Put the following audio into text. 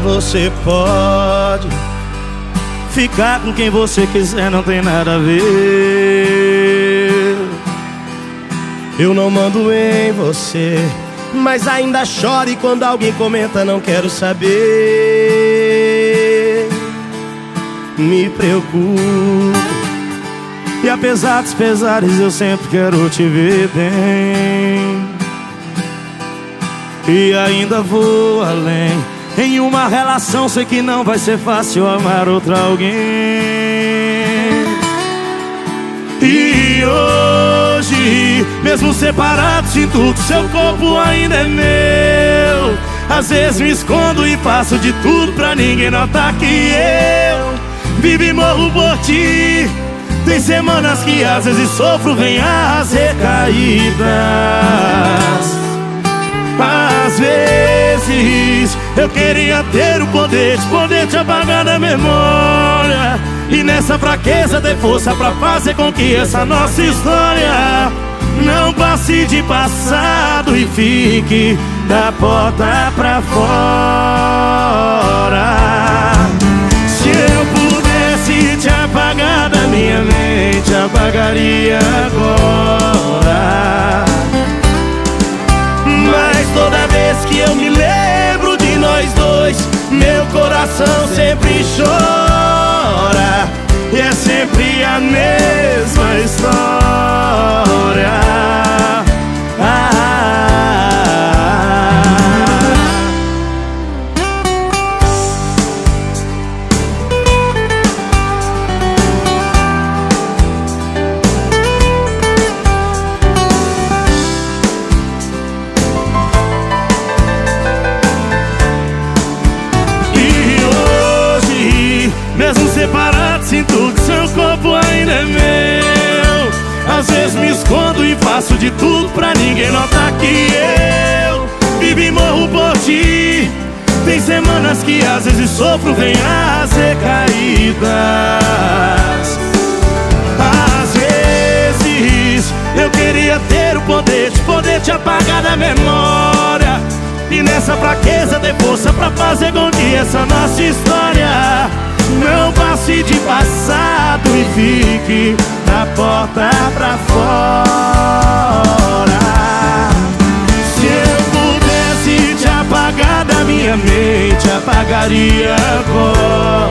Você pode ficar com quem você quiser, não tem nada a ver. Eu não mando em você, mas ainda chore quando alguém comenta, não quero saber. Me preocupo. E apesar dos pesares, eu sempre quero te ver bem. E ainda vou além em uma relação sei que não vai ser fácil amar outra alguém. E hoje, mesmo separado, sinto que seu corpo ainda é meu. Às vezes me escondo e faço de tudo pra ninguém notar que eu Vivo e morro por ti. Tem semanas que às vezes sofro, vem as recaídas. Às vezes eu queria ter o poder de poder te apagar da memória. E nessa fraqueza ter força pra fazer com que essa nossa história Não passe de passado e fique da porta pra fora. Se eu pudesse te apagar da minha mente, apagaria agora coração sempre chora E é sempre a mesma Mesmo separado, sinto que seu corpo ainda é meu. Às vezes me escondo e faço de tudo pra ninguém notar que eu Vivo e morro por ti. Tem semanas que às vezes sofro, vem as recaídas. Às vezes eu queria ter o poder de poder te apagar da memória. E nessa fraqueza ter força pra fazer com que essa nossa história não passe de passado e fique da porta pra fora. Se eu pudesse te apagar da minha mente Apagaria agora